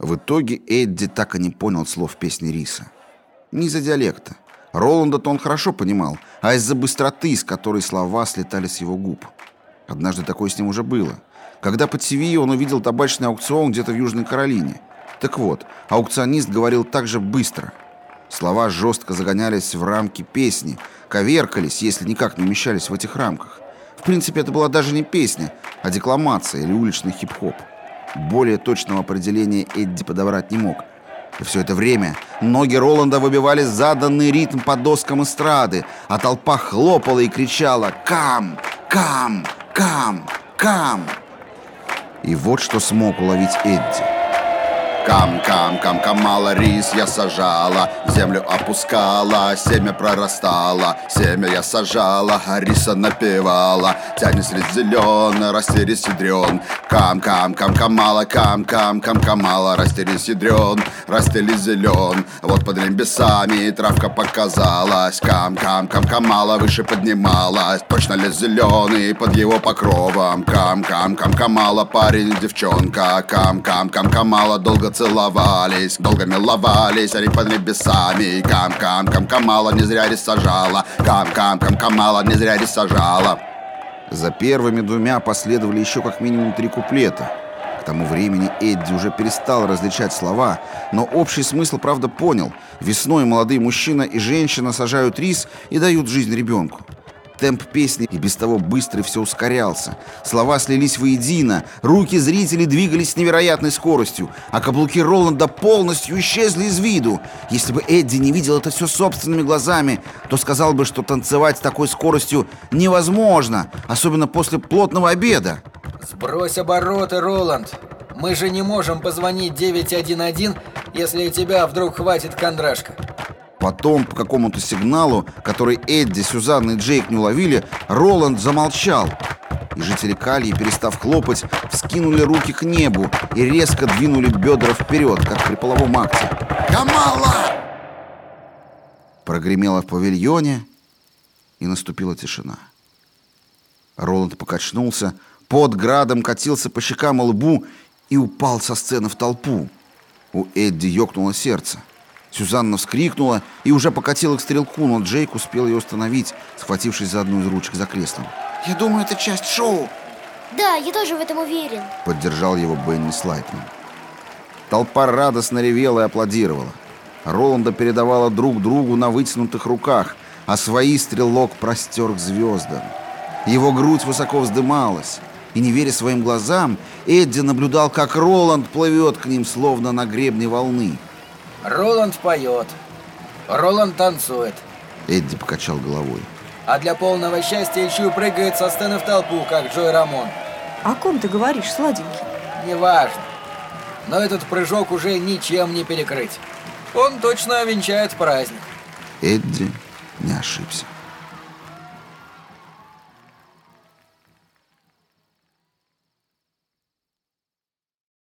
В итоге Эдди так и не понял слов песни Риса. Не из-за диалекта. Роланда-то он хорошо понимал, а из-за быстроты, с которой слова слетали с его губ. Однажды такое с ним уже было. Когда по ТВ он увидел табачный аукцион где-то в Южной Каролине. Так вот, аукционист говорил так же быстро. Слова жестко загонялись в рамки песни, коверкались, если никак не умещались в этих рамках. В принципе, это была даже не песня, а декламация или уличный хип-хоп. Более точного определения Эдди подобрать не мог. И все это время ноги Роланда выбивали заданный ритм по доскам эстрады, а толпа хлопала и кричала «Кам! Кам! Кам! Кам!». И вот что смог уловить Эдди. Кам, кам, кам, камала, рис я сажала Землю опускала, семя прорастало Семя я сажала, а риса напевала Тянет рис зеленый, расти рис Кам, кам, кам, камала, кам, кам, кам, камала Расти рис ядрен, расти зелен Вот под небесами травка показалась Кам, кам, кам, камала выше поднималась Точно лис зеленый под его покровом. Кам, кам, кам, камала, парень девчонка Кам, кам, кам, камала долго целовались Долго миловались, они под небесами Кам-кам, кам-камала не зря рис сажала Кам-кам, кам-камала не зря рис сажала За первыми двумя последовали еще как минимум три куплета к тому времени Эдди уже перестал различать слова, но общий смысл, правда, понял. Весной молодые мужчина и женщина сажают рис и дают жизнь ребенку. Темп песни и без того быстрый все ускорялся. Слова слились воедино, руки зрителей двигались с невероятной скоростью, а каблуки Роланда полностью исчезли из виду. Если бы Эдди не видел это все собственными глазами, то сказал бы, что танцевать с такой скоростью невозможно, особенно после плотного обеда. Сбрось обороты, Роланд. Мы же не можем позвонить 911, если у тебя вдруг хватит кондрашка. Потом, по какому-то сигналу, который Эдди, Сюзанна и Джейк не уловили, Роланд замолчал. И жители Калии, перестав хлопать, вскинули руки к небу и резко двинули бедра вперед, как при половом акте. «Камала!» Прогремело в павильоне, и наступила тишина. Роланд покачнулся, под градом катился по щекам и лбу и упал со сцены в толпу. У Эдди ёкнуло сердце. Сюзанна вскрикнула и уже покатила к стрелку, но Джейк успел ее остановить, схватившись за одну из ручек за креслом. «Я думаю, это часть шоу!» Да, я тоже в этом уверен. Поддержал его Бенни Слайтман. Толпа радостно ревела и аплодировала. Роланда передавала друг другу на вытянутых руках, а свои стрелок простер к звездам. Его грудь высоко вздымалась, и, не веря своим глазам, Эдди наблюдал, как Роланд плывет к ним, словно на гребне волны. Роланд поет. Роланд танцует. Эдди покачал головой. А для полного счастья еще прыгает со сцены в толпу, как Джой Рамон. О ком ты говоришь, сладенький? Неважно. Но этот прыжок уже ничем не перекрыть. Он точно венчает праздник. Эдди не ошибся.